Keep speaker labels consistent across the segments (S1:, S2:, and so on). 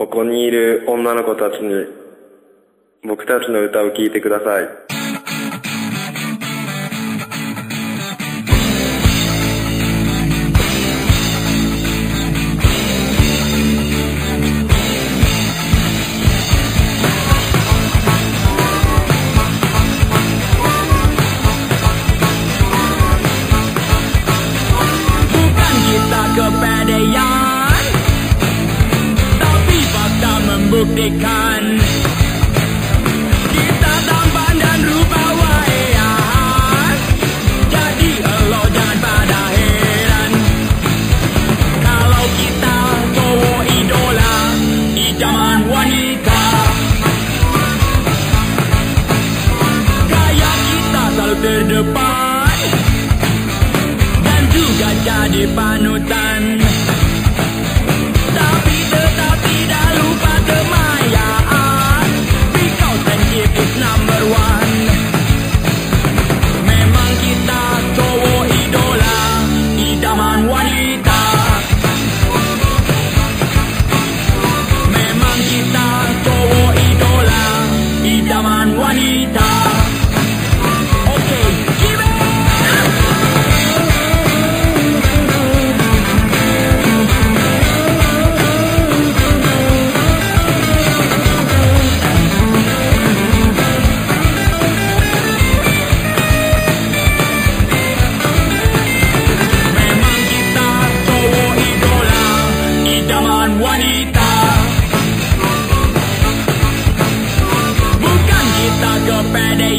S1: ここにいる女の子たちに僕たちの歌を聴いてください。
S2: Bukan kita fakta membuktikan Kita tampan dan rupa wayan Jadi elo jangan pada heran. Kalau kita cowok idola Idaman wanita. Gaya kita selalu terdepan. Dan juga jadi panutan. up at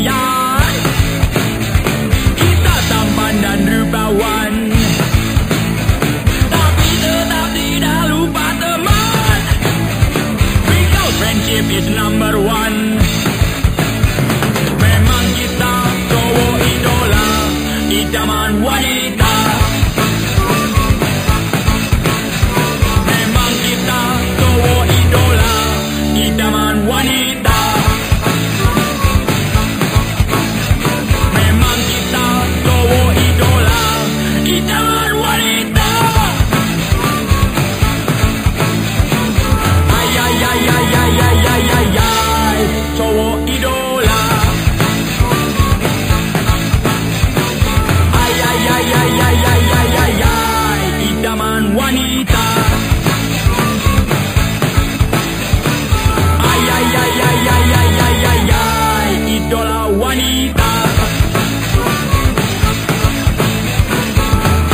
S2: wanita.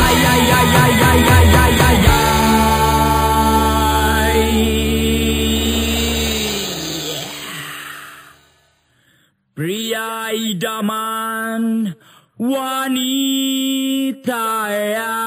S2: Ay ay ay ay ay ay ay ay ay. Pria idaman wanita ya.